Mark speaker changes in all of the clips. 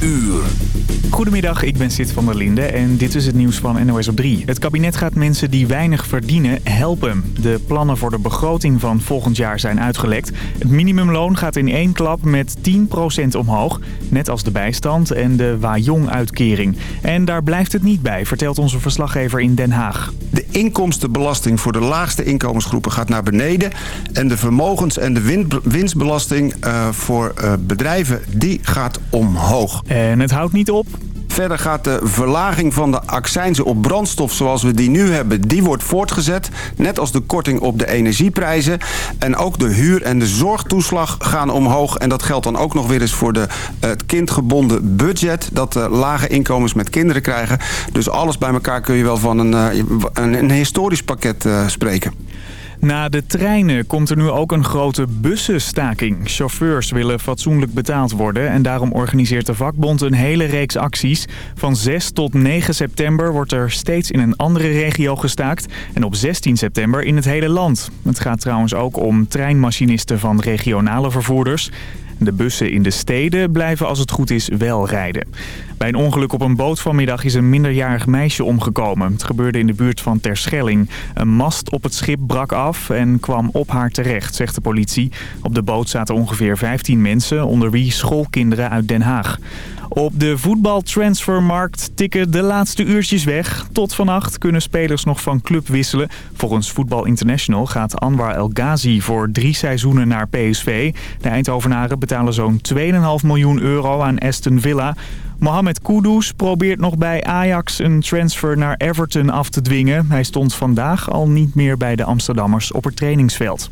Speaker 1: uur.
Speaker 2: Goedemiddag, ik ben Sid van der Linde en dit is het nieuws van NOS op 3. Het kabinet gaat mensen die weinig verdienen helpen. De plannen voor de begroting van volgend jaar zijn uitgelekt. Het minimumloon gaat in één klap met 10% omhoog. Net als de bijstand en de Wajong-uitkering. En daar blijft het niet bij, vertelt onze verslaggever in Den Haag.
Speaker 3: De inkomstenbelasting voor de laagste inkomensgroepen gaat naar beneden. En de vermogens- en de winstbelasting uh, voor uh, bedrijven die gaat omhoog.
Speaker 2: En het houdt niet op.
Speaker 3: Verder gaat de verlaging van de accijnzen op brandstof zoals we die nu hebben, die wordt voortgezet. Net als de korting op de energieprijzen. En ook de huur- en de zorgtoeslag gaan omhoog. En dat geldt dan ook nog weer eens voor de, het kindgebonden budget. Dat uh, lage inkomens met kinderen krijgen. Dus alles bij elkaar kun je wel van een, uh, een, historisch pakket uh, spreken.
Speaker 2: Na de treinen komt er nu ook een grote bussenstaking. Chauffeurs willen fatsoenlijk betaald worden en daarom organiseert de vakbond een hele reeks acties. Van 6 tot 9 september wordt er steeds in een andere regio gestaakt en op 16 september in het hele land. Het gaat trouwens ook om treinmachinisten van regionale vervoerders. De bussen in de steden blijven als het goed is wel rijden. Bij een ongeluk op een boot vanmiddag is een minderjarig meisje omgekomen. Het gebeurde in de buurt van Terschelling. Een mast op het schip brak af en kwam op haar terecht, zegt de politie. Op de boot zaten ongeveer 15 mensen, onder wie schoolkinderen uit Den Haag. Op de voetbaltransfermarkt tikken de laatste uurtjes weg. Tot vannacht kunnen spelers nog van club wisselen. Volgens Voetbal International gaat Anwar El Ghazi voor drie seizoenen naar PSV. De Eindhovenaren betalen zo'n 2,5 miljoen euro aan Aston Villa. Mohamed Kudus probeert nog bij Ajax een transfer naar Everton af te dwingen. Hij stond vandaag al niet meer bij de Amsterdammers op het trainingsveld.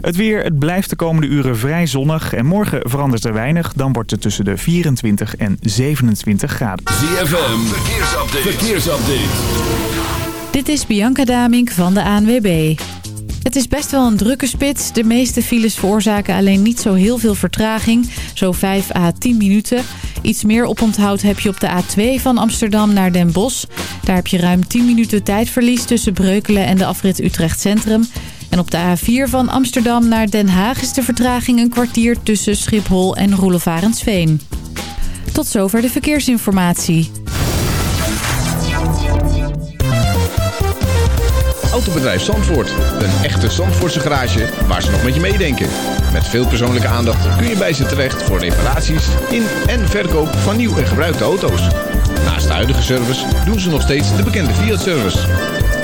Speaker 2: Het weer, het blijft de komende uren vrij zonnig en morgen verandert er weinig. Dan wordt het tussen de 24 en 27 graden.
Speaker 1: ZFM, verkeersupdate. verkeersupdate.
Speaker 4: Dit is Bianca Damink van de ANWB. Het is best wel een drukke spits. De meeste files veroorzaken alleen niet zo heel veel vertraging. Zo 5 à 10 minuten. Iets meer oponthoud heb je op de A2 van Amsterdam naar Den Bosch. Daar heb je ruim 10 minuten tijdverlies tussen Breukelen en de afrit Utrecht Centrum. En op de A4 van Amsterdam naar Den Haag is de vertraging een kwartier tussen Schiphol en Roelevarensveen. Tot zover de verkeersinformatie.
Speaker 5: Autobedrijf Zandvoort. Een echte Zandvoortse garage waar ze nog met je meedenken. Met veel persoonlijke aandacht kun je bij ze terecht voor reparaties in en verkoop van nieuw en gebruikte auto's. Naast de huidige service doen ze nog steeds de bekende Fiat-service.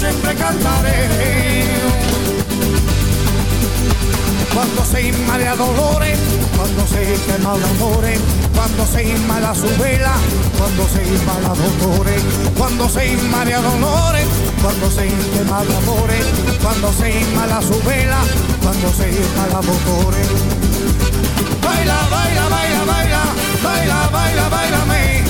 Speaker 6: siempre cantaré. Cuando se inmala dolores, cuando se quema el amores, cuando se inmala su vela, cuando se inmala dolores, cuando se inmala dolores, cuando se quema el amores, cuando se inmala su vela, cuando se inmala dolores. Baila, baila, baila, baila, baila, baila, baila, me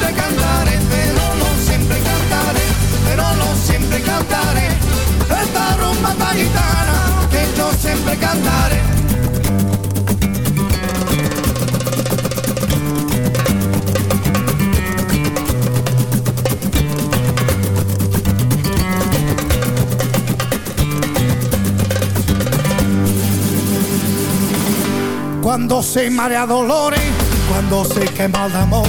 Speaker 6: siempre cantare, però non sempre cantare, però non sempre cantare, questa rumba gitana che io sempre cantare. Cuando se marea dolore, cuando se quema el amor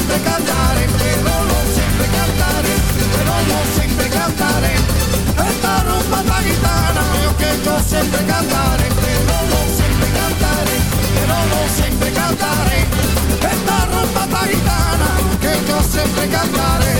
Speaker 6: yo sempre cantare, però non sempre cantare, però non sempre cantare. Esta rumba ta gitana, io che yo sempre cantare, però non sempre cantare, però non sempre cantare. Esta rumba ta gitana, che yo sempre cantare.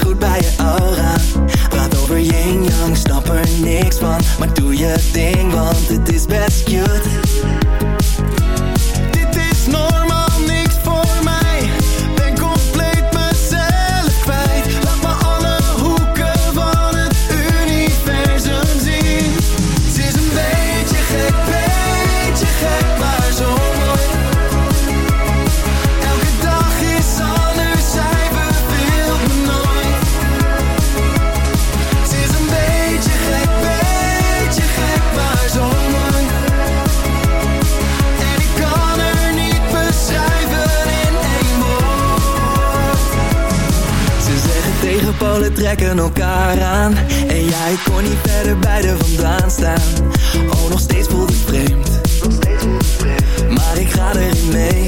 Speaker 7: Goed, bij je aura. Praat over yin yang, snap er niks van. Maar doe je ding, want het is best cute elkaar aan. En jij kon niet verder bij de vandaan staan. Oh, nog steeds voelt het vreemd. Maar ik ga erin mee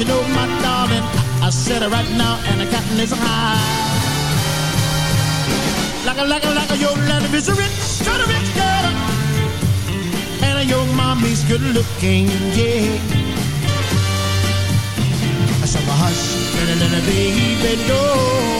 Speaker 8: you know, my darling? I, I said it right now, and the cotton is high. Like a, like a, like a, your land is a rich, kind of rich girl. And your mommy's good looking, yeah. So hush, little, little baby, don't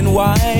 Speaker 9: and why.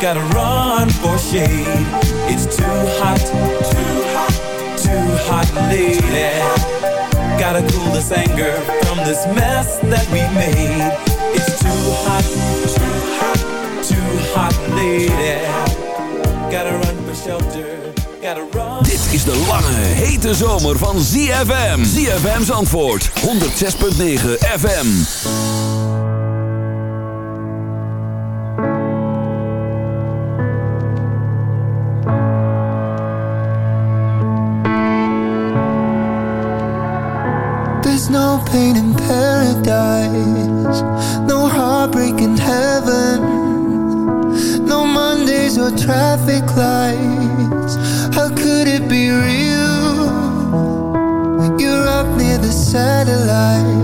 Speaker 9: gotta run for shade. It's too hot, too hot, too hot, lady. Gotta cool this anger from this mess that we made. It's too hot, too hot, too hot, lady. Gotta run for shelter, gotta run.
Speaker 1: Dit is de lange, hete zomer van ZFM. ZFM's antwoord, 106.9 FM.
Speaker 7: Pain in paradise, no heartbreak in heaven, no Mondays or traffic lights. How could it be real? You're up near the satellites,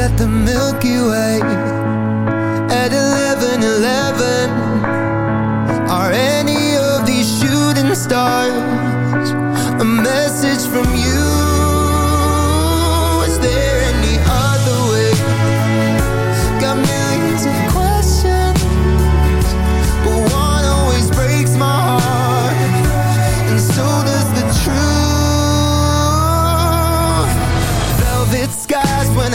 Speaker 7: at the Milky Way.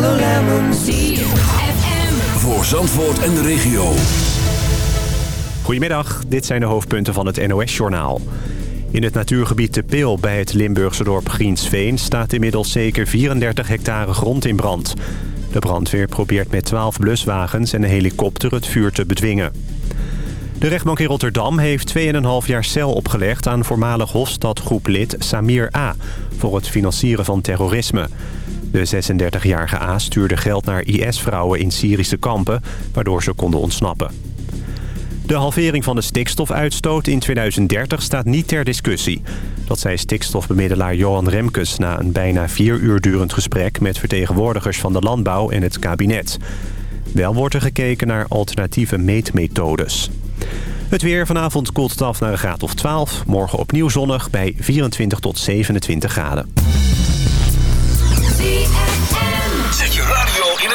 Speaker 10: tree.
Speaker 1: Voor Zandvoort en de regio.
Speaker 11: Goedemiddag, dit zijn de hoofdpunten van het NOS-journaal. In het natuurgebied De Peel bij het Limburgse dorp Griensveen... staat inmiddels zeker 34 hectare grond in brand. De brandweer probeert met 12 bluswagens en een helikopter het vuur te bedwingen. De rechtbank in Rotterdam heeft 2,5 jaar cel opgelegd... aan voormalig Hofstadgroeplid Samir A. voor het financieren van terrorisme. De 36-jarige A stuurde geld naar IS-vrouwen in Syrische kampen, waardoor ze konden ontsnappen. De halvering van de stikstofuitstoot in 2030 staat niet ter discussie. Dat zei stikstofbemiddelaar Johan Remkes na een bijna vier uur durend gesprek... met vertegenwoordigers van de landbouw en het kabinet. Wel wordt er gekeken naar alternatieve meetmethodes. Het weer vanavond koelt af naar een graad of 12. Morgen opnieuw zonnig bij 24 tot 27 graden.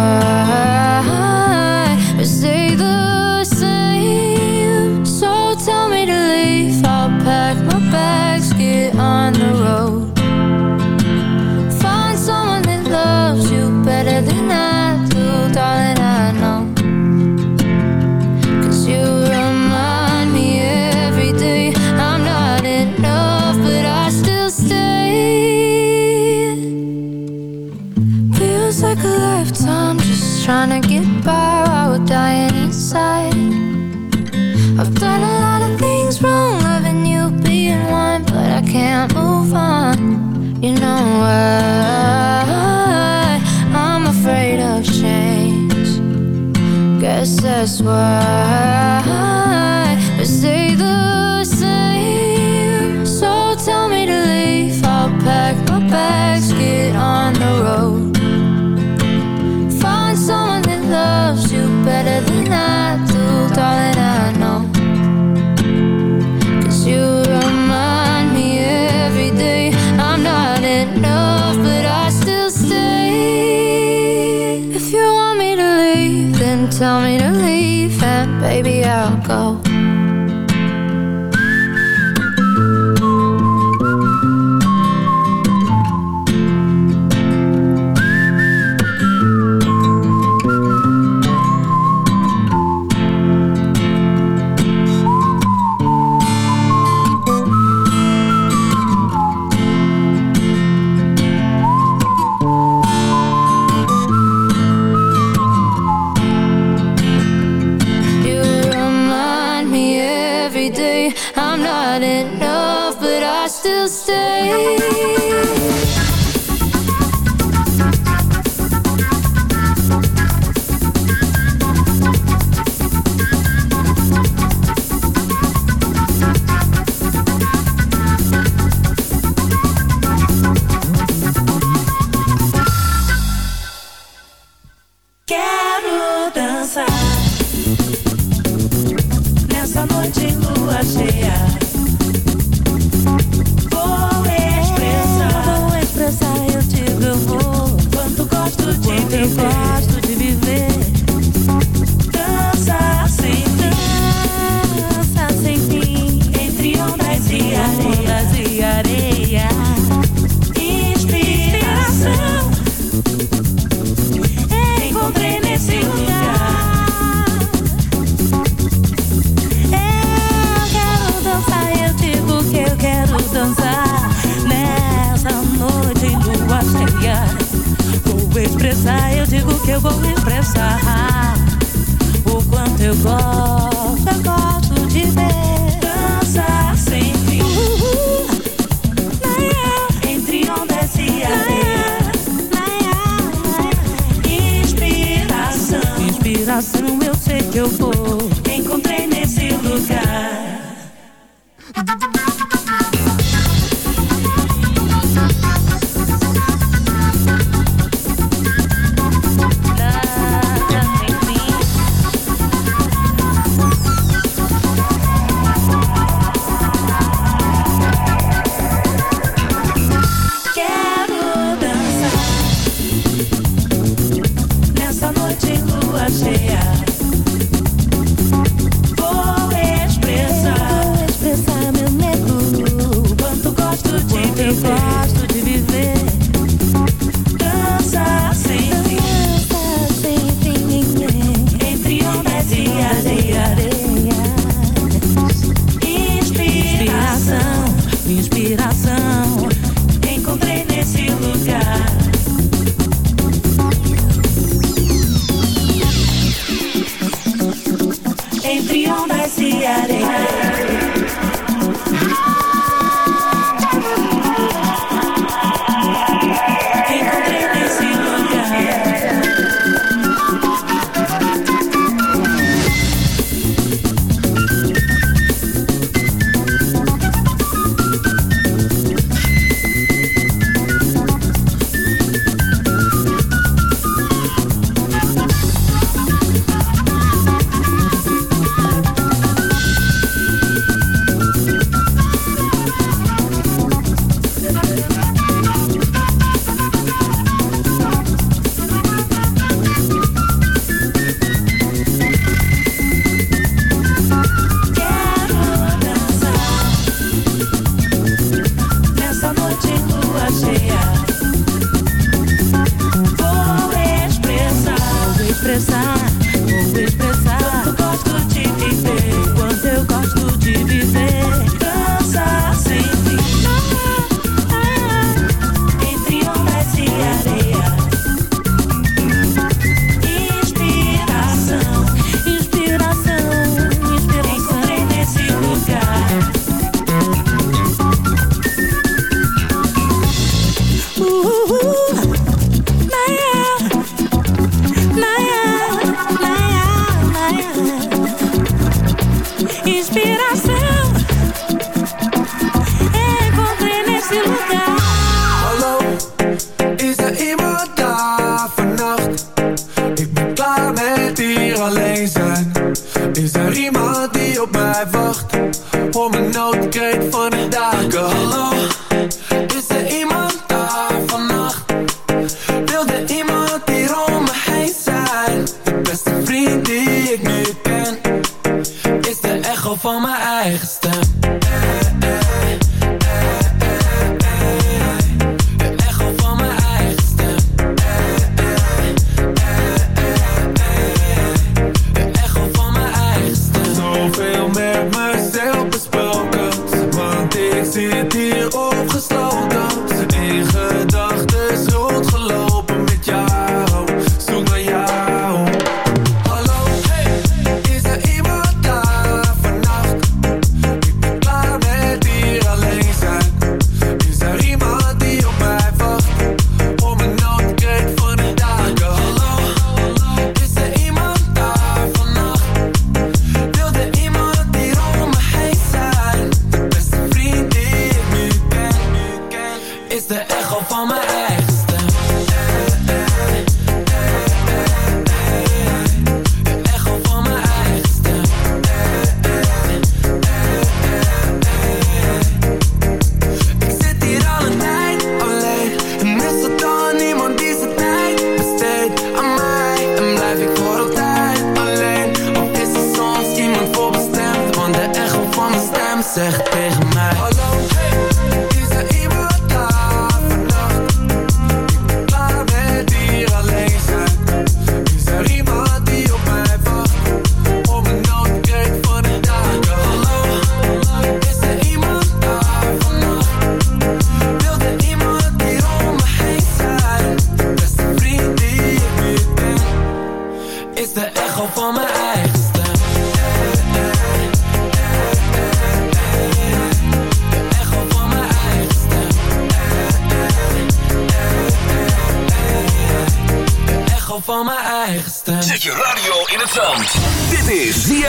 Speaker 12: world I
Speaker 13: swear Eu gosto, eu gosto de ver dançar sem fim. Entre ondas e areia. Inspiração, inspiração, eu sei que eu vou.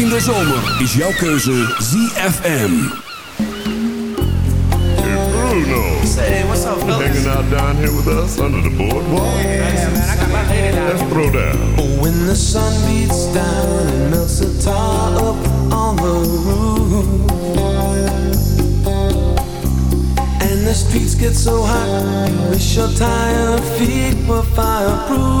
Speaker 1: in de zomer is jouw keuze ZFM.
Speaker 14: Bruno.
Speaker 15: Say, what's up, fellas?
Speaker 14: Hanging out down here with us under the boardwalk.
Speaker 15: Yeah, man, I got my lady down
Speaker 14: Let's throw down.
Speaker 16: When the sun beats down and melts the tar up on the roof And the streets get so hot You wish your tired feet were fireproof